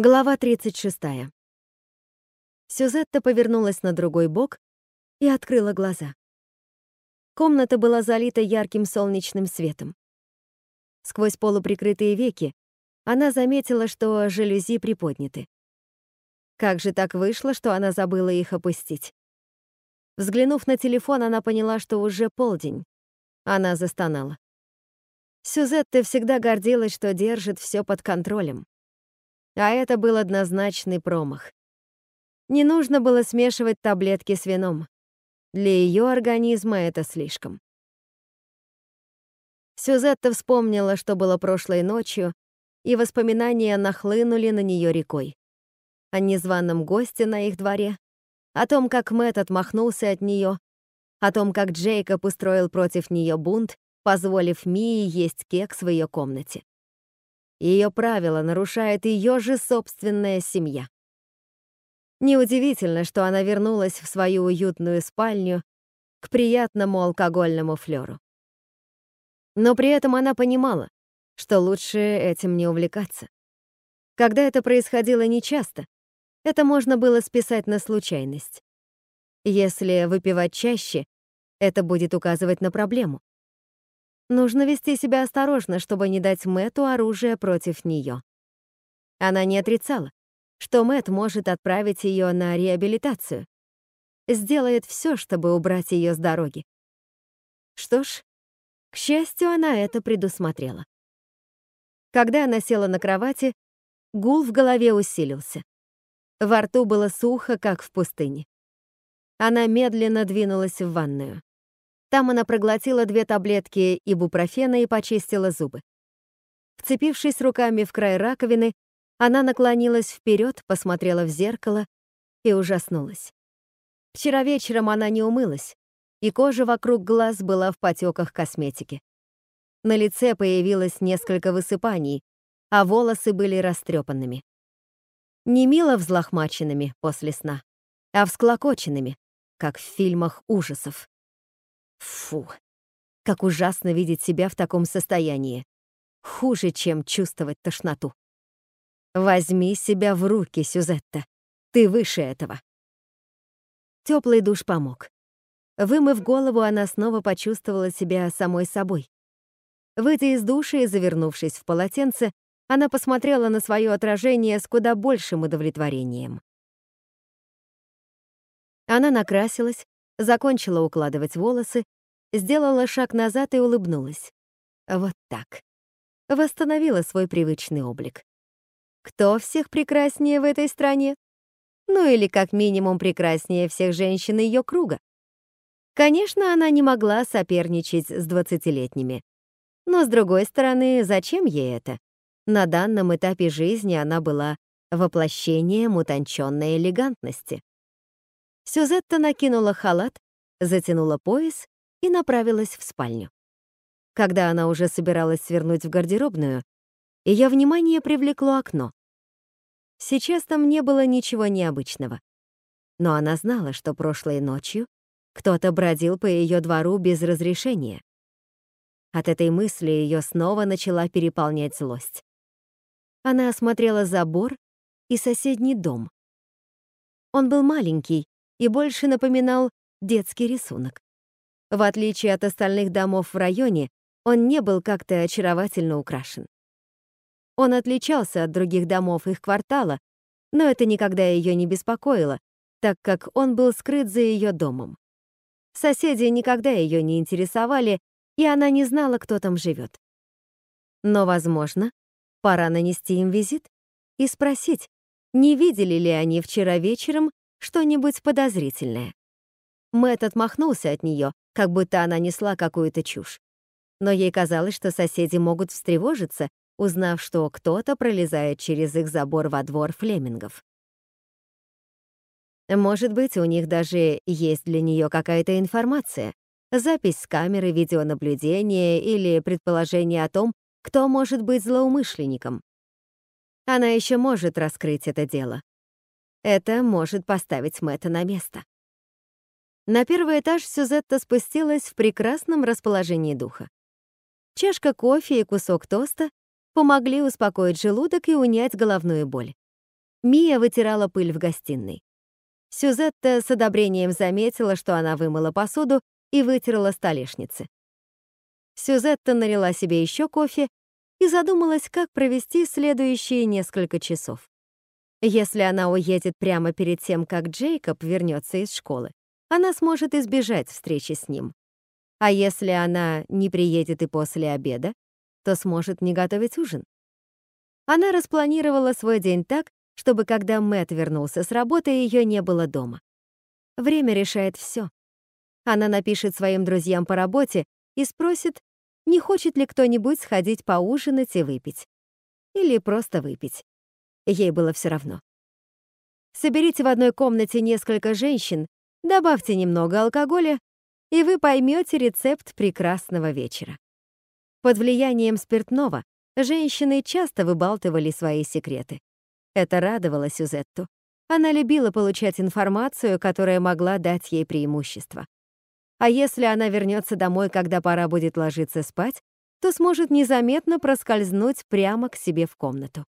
Глава 36. Сюзетта повернулась на другой бок и открыла глаза. Комната была залита ярким солнечным светом. Сквозь полуприкрытые веки она заметила, что жалюзи приподняты. Как же так вышло, что она забыла их опустить? Взглянув на телефон, она поняла, что уже полдень. Она застонала. Сюзетта всегда гордилась, что держит все под контролем. А это был однозначный промах. Не нужно было смешивать таблетки с вином. Для ее организма это слишком. Сюзетта вспомнила, что было прошлой ночью, и воспоминания нахлынули на нее рекой. О незваном госте на их дворе, о том, как Мэтт отмахнулся от нее, о том, как Джейкоб устроил против нее бунт, позволив Мии есть кекс в ее комнате. Ее правила нарушает ее же собственная семья. Неудивительно, что она вернулась в свою уютную спальню к приятному алкогольному флёру. Но при этом она понимала, что лучше этим не увлекаться. Когда это происходило нечасто, это можно было списать на случайность. Если выпивать чаще, это будет указывать на проблему. Нужно вести себя осторожно, чтобы не дать Мэту оружие против нее. Она не отрицала, что Мэт может отправить ее на реабилитацию. Сделает все, чтобы убрать ее с дороги. Что ж, к счастью, она это предусмотрела. Когда она села на кровати, гул в голове усилился. Во рту было сухо, как в пустыне. Она медленно двинулась в ванную. Там она проглотила две таблетки ибупрофена и почистила зубы. Вцепившись руками в край раковины, она наклонилась вперед, посмотрела в зеркало и ужаснулась. Вчера вечером она не умылась, и кожа вокруг глаз была в потеках косметики. На лице появилось несколько высыпаний, а волосы были растрепанными. Не мило взлохмаченными после сна, а всклокоченными, как в фильмах ужасов. Фу, как ужасно видеть себя в таком состоянии. Хуже, чем чувствовать тошноту. Возьми себя в руки, Сюзетта. Ты выше этого. Теплый душ помог. Вымыв голову, она снова почувствовала себя самой собой. Выйдя из душа и завернувшись в полотенце, она посмотрела на свое отражение с куда большим удовлетворением. Она накрасилась, закончила укладывать волосы, сделала шаг назад и улыбнулась. Вот так. Восстановила свой привычный облик. Кто всех прекраснее в этой стране? Ну или как минимум прекраснее всех женщин ее круга. Конечно, она не могла соперничать с двадцатилетними. Но, с другой стороны, зачем ей это? На данном этапе жизни она была воплощением утонченной элегантности. Сюзетта накинула халат, затянула пояс и направилась в спальню. Когда она уже собиралась свернуть в гардеробную, ее внимание привлекло окно. Сейчас там не было ничего необычного. Но она знала, что прошлой ночью кто-то бродил по ее двору без разрешения. От этой мысли ее снова начала переполнять злость. Она осмотрела забор и соседний дом. Он был маленький и больше напоминал детский рисунок. В отличие от остальных домов в районе, он не был как-то очаровательно украшен. Он отличался от других домов их квартала, но это никогда ее не беспокоило, так как он был скрыт за ее домом. Соседи никогда ее не интересовали, и она не знала, кто там живет. Но, возможно, пора нанести им визит и спросить, не видели ли они вчера вечером что-нибудь подозрительное. Мэтт отмахнулся от нее, как будто она несла какую-то чушь. Но ей казалось, что соседи могут встревожиться, узнав, что кто-то пролезает через их забор во двор флемингов. Может быть, у них даже есть для нее какая-то информация, запись с камеры видеонаблюдения или предположение о том, кто может быть злоумышленником. Она еще может раскрыть это дело. Это может поставить Мэтта на место. На первый этаж Сюзетта спустилась в прекрасном расположении духа. Чашка кофе и кусок тоста помогли успокоить желудок и унять головную боль. Мия вытирала пыль в гостиной. Сюзетта с одобрением заметила, что она вымыла посуду и вытерла столешницы. Сюзетта налила себе еще кофе и задумалась, как провести следующие несколько часов. Если она уедет прямо перед тем, как Джейкоб вернется из школы, она сможет избежать встречи с ним. А если она не приедет и после обеда, то сможет не готовить ужин. Она распланировала свой день так, чтобы когда Мэт вернулся с работы, ее не было дома. Время решает все. Она напишет своим друзьям по работе и спросит, не хочет ли кто-нибудь сходить поужинать и выпить. Или просто выпить. Ей было все равно. Соберите в одной комнате несколько женщин, добавьте немного алкоголя, и вы поймете рецепт прекрасного вечера. Под влиянием спиртного женщины часто выбалтывали свои секреты. Это радовало Сюзетту. Она любила получать информацию, которая могла дать ей преимущество. А если она вернется домой, когда пора будет ложиться спать, то сможет незаметно проскользнуть прямо к себе в комнату.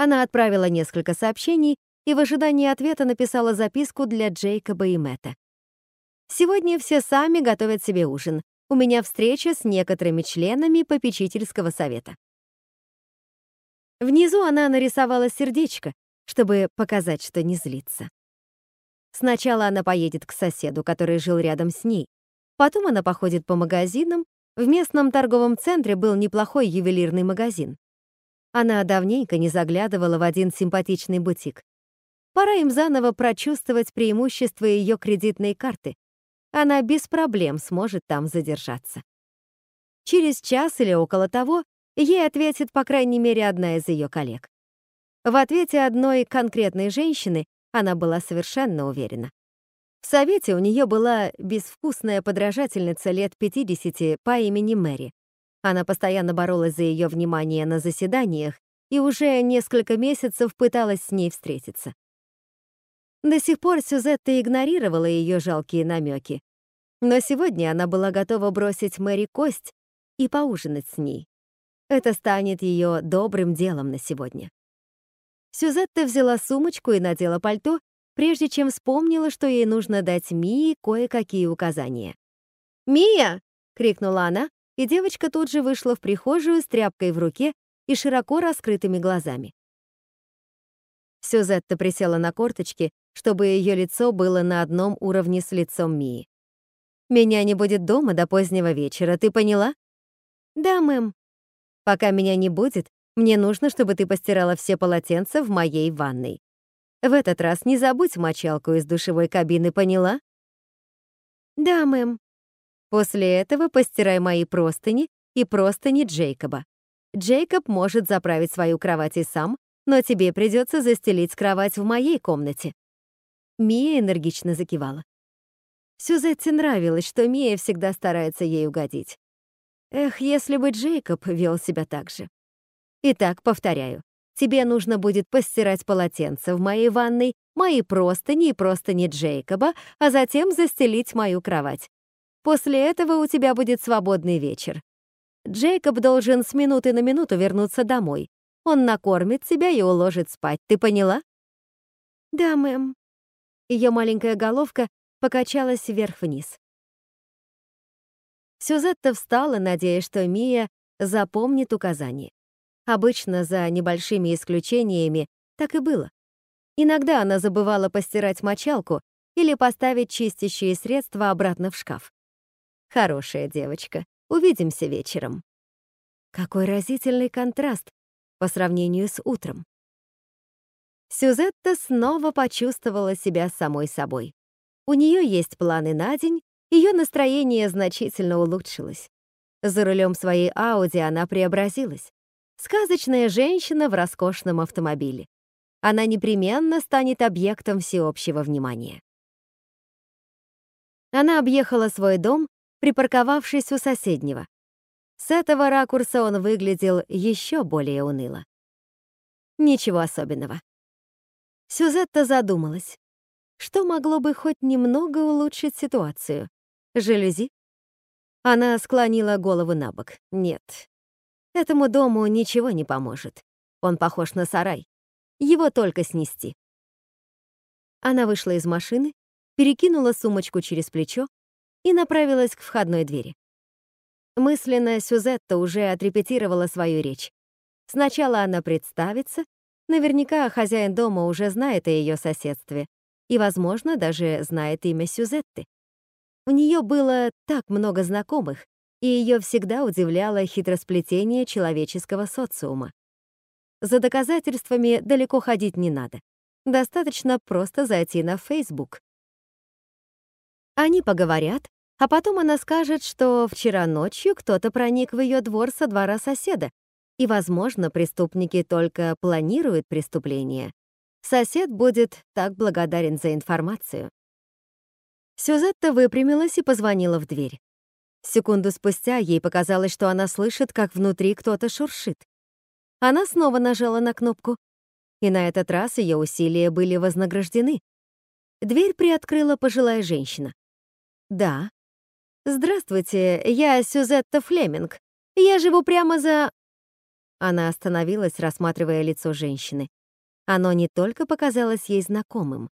Она отправила несколько сообщений и в ожидании ответа написала записку для Джейкоба и Мэтта. «Сегодня все сами готовят себе ужин. У меня встреча с некоторыми членами попечительского совета». Внизу она нарисовала сердечко, чтобы показать, что не злится. Сначала она поедет к соседу, который жил рядом с ней. Потом она походит по магазинам. В местном торговом центре был неплохой ювелирный магазин. Она давненько не заглядывала в один симпатичный бутик. Пора им заново прочувствовать преимущества ее кредитной карты. Она без проблем сможет там задержаться. Через час или около того ей ответит, по крайней мере, одна из ее коллег. В ответе одной конкретной женщины она была совершенно уверена. В совете у нее была безвкусная подражательница лет 50 по имени Мэри. Она постоянно боролась за ее внимание на заседаниях и уже несколько месяцев пыталась с ней встретиться. До сих пор Сюзетта игнорировала ее жалкие намеки, но сегодня она была готова бросить Мэри кость и поужинать с ней. Это станет ее добрым делом на сегодня. Сюзетта взяла сумочку и надела пальто, прежде чем вспомнила, что ей нужно дать Мии кое-какие указания. «Мия!» — крикнула она, и девочка тут же вышла в прихожую с тряпкой в руке и широко раскрытыми глазами. Сюзетта присела на корточки, чтобы ее лицо было на одном уровне с лицом Мии. «Меня не будет дома до позднего вечера, ты поняла?» «Да, мэм». «Пока меня не будет, мне нужно, чтобы ты постирала все полотенца в моей ванной. В этот раз не забудь мочалку из душевой кабины, поняла? Да, мэм. После этого постирай мои простыни и простыни Джейкоба. Джейкоб может заправить свою кровать и сам, но тебе придется застелить кровать в моей комнате. Мия энергично закивала. Сюзетте нравилось, что Мия всегда старается ей угодить. Эх, если бы Джейкоб вел себя так же. Итак, повторяю. Тебе нужно будет постирать полотенце в моей ванной, мои простыни и простыни Джейкоба, а затем застелить мою кровать. После этого у тебя будет свободный вечер. Джейкоб должен с минуты на минуту вернуться домой. Он накормит тебя и уложит спать. Ты поняла? Да, мэм. Ее маленькая головка покачалась вверх-вниз. Сюзетта встала, надеясь, что Мия запомнит указание. Обычно, за небольшими исключениями, так и было. Иногда она забывала постирать мочалку или поставить чистящие средства обратно в шкаф. Хорошая девочка. Увидимся вечером. Какой разительный контраст по сравнению с утром. Сюзетта снова почувствовала себя самой собой. У нее есть планы на день, ее настроение значительно улучшилось. За рулем своей Ауди она преобразилась. Сказочная женщина в роскошном автомобиле. Она непременно станет объектом всеобщего внимания. Она объехала свой дом, припарковавшись у соседнего. С этого ракурса он выглядел еще более уныло. Ничего особенного. Сюзетта задумалась. Что могло бы хоть немного улучшить ситуацию? Жалюзи? Она склонила голову на бок. Нет, Этому дому ничего не поможет. Он похож на сарай. его только снести. Она вышла из машины, перекинула сумочку через плечо и направилась к входной двери. Мысленно Сюзетта уже отрепетировала свою речь. Сначала она представится, наверняка хозяин дома уже знает о ее соседстве и, возможно, даже знает имя Сюзетты. У нее было так много знакомых, и ее всегда удивляло хитросплетение человеческого социума. За доказательствами далеко ходить не надо. Достаточно просто зайти на Facebook. Они поговорят, а потом она скажет, что вчера ночью кто-то проник в ее двор со двора соседа, и, возможно, преступники только планируют преступление. Сосед будет так благодарен за информацию. Сюзетта выпрямилась и позвонила в дверь. Секунду спустя ей показалось, что она слышит, как внутри кто-то шуршит. Она снова нажала на кнопку, и на этот раз ее усилия были вознаграждены. Дверь приоткрыла пожилая женщина. «Да». «Здравствуйте, я Сюзетта Флеминг. Я живу прямо за...» Она остановилась, рассматривая лицо женщины. Оно не только показалось ей знакомым.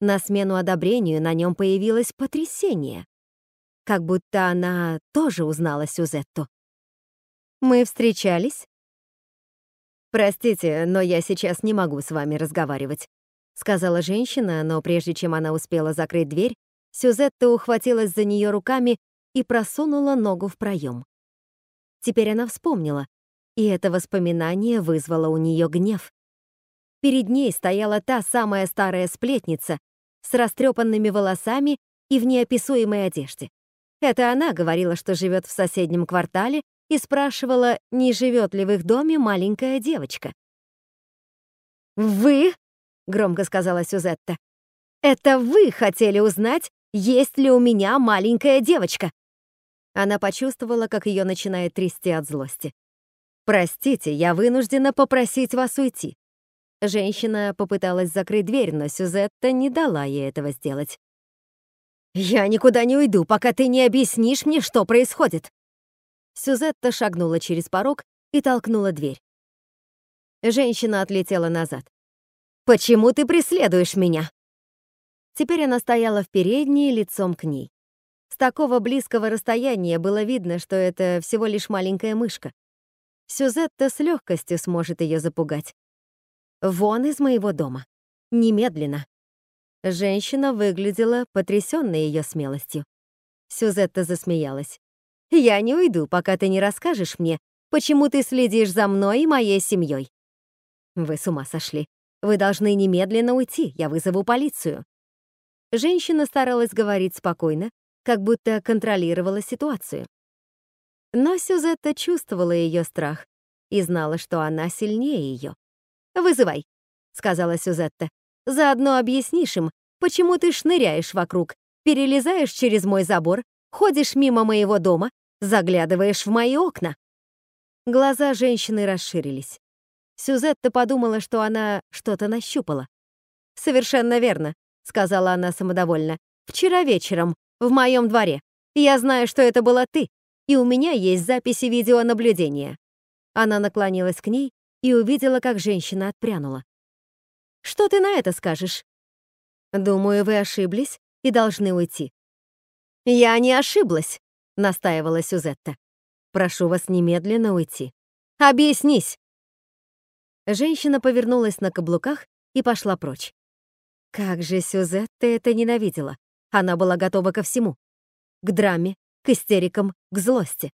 На смену одобрению на нем появилось потрясение. Как будто она тоже узнала Сюзетту. «Мы встречались?» «Простите, но я сейчас не могу с вами разговаривать», — сказала женщина, но прежде чем она успела закрыть дверь, Сюзетта ухватилась за нее руками и просунула ногу в проем. Теперь она вспомнила, и это воспоминание вызвало у нее гнев. Перед ней стояла та самая старая сплетница с растрепанными волосами и в неописуемой одежде. Это она говорила, что живет в соседнем квартале и спрашивала, не живет ли в их доме маленькая девочка. «Вы?» — громко сказала Сюзетта. «Это вы хотели узнать, есть ли у меня маленькая девочка?» Она почувствовала, как ее начинает трясти от злости. «Простите, я вынуждена попросить вас уйти». Женщина попыталась закрыть дверь, но Сюзетта не дала ей этого сделать. «Я никуда не уйду, пока ты не объяснишь мне, что происходит», Сюзетта шагнула через порог и толкнула дверь. Женщина отлетела назад. «Почему ты преследуешь меня?» Теперь она стояла в передней, лицом к ней. С такого близкого расстояния было видно, что это всего лишь маленькая мышка. Сюзетта с легкостью сможет ее запугать. «Вон из моего дома. Немедленно». Женщина выглядела потрясённой ее смелостью. Сюзетта засмеялась. Я не уйду, пока ты не расскажешь мне, почему ты следишь за мной и моей семьей. Вы с ума сошли. Вы должны немедленно уйти, я вызову полицию. Женщина старалась говорить спокойно, как будто контролировала ситуацию. Но Сюзетта чувствовала ее страх и знала, что она сильнее ее. «Вызывай», — сказала Сюзетта. «Заодно объяснишь им, почему ты шныряешь вокруг, перелезаешь через мой забор Ходишь мимо моего дома, заглядываешь в мои окна». Глаза женщины расширились. Сюзетта подумала, что она что-то нащупала. «Совершенно верно», — сказала она самодовольно. «Вчера вечером, в моем дворе. Я знаю, что это была ты, и у меня есть записи видеонаблюдения». Она наклонилась к ней и увидела, как женщина отпрянула. «Что ты на это скажешь?» «Думаю, вы ошиблись и должны уйти. «Я не ошиблась», — настаивала Сюзетта. «Прошу вас немедленно уйти. Объяснись!» Женщина повернулась на каблуках и пошла прочь. Как же Сюзетта это ненавидела. Она была готова ко всему. К драме, к истерикам, к злости.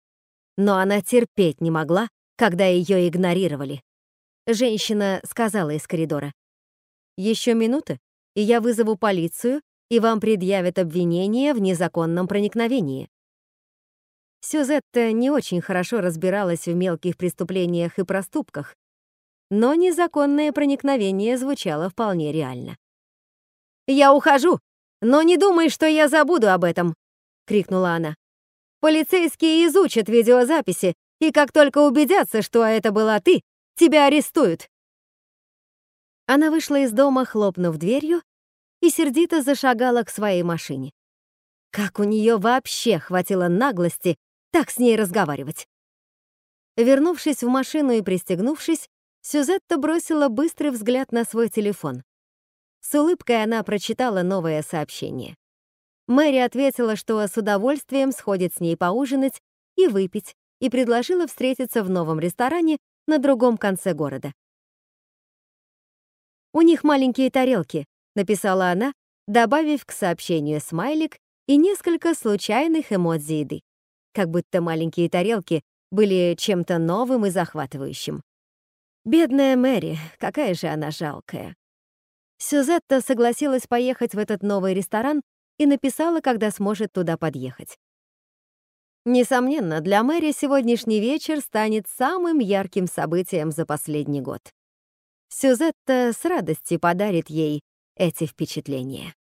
Но она терпеть не могла, когда ее игнорировали. Женщина сказала из коридора. «Еще минута, и я вызову полицию и вам предъявят обвинение в незаконном проникновении. Сюзетта не очень хорошо разбиралась в мелких преступлениях и проступках, но незаконное проникновение звучало вполне реально. «Я ухожу, но не думай, что я забуду об этом!» — крикнула она. «Полицейские изучат видеозаписи, и как только убедятся, что это была ты, тебя арестуют!» Она вышла из дома, хлопнув дверью, и сердито зашагала к своей машине. Как у нее вообще хватило наглости так с ней разговаривать? Вернувшись в машину и пристегнувшись, Сюзетта бросила быстрый взгляд на свой телефон. С улыбкой она прочитала новое сообщение. Мэри ответила, что с удовольствием сходит с ней поужинать и выпить, и предложила встретиться в новом ресторане на другом конце города. «У них маленькие тарелки», — написала она, добавив к сообщению смайлик и несколько случайных эмодзи еды. Как будто маленькие тарелки были чем-то новым и захватывающим. Бедная Мэри, какая же она жалкая. Сюзетта согласилась поехать в этот новый ресторан и написала, когда сможет туда подъехать. Несомненно, для Мэри сегодняшний вечер станет самым ярким событием за последний год. Сюзетта с радостью подарит ей эти впечатления.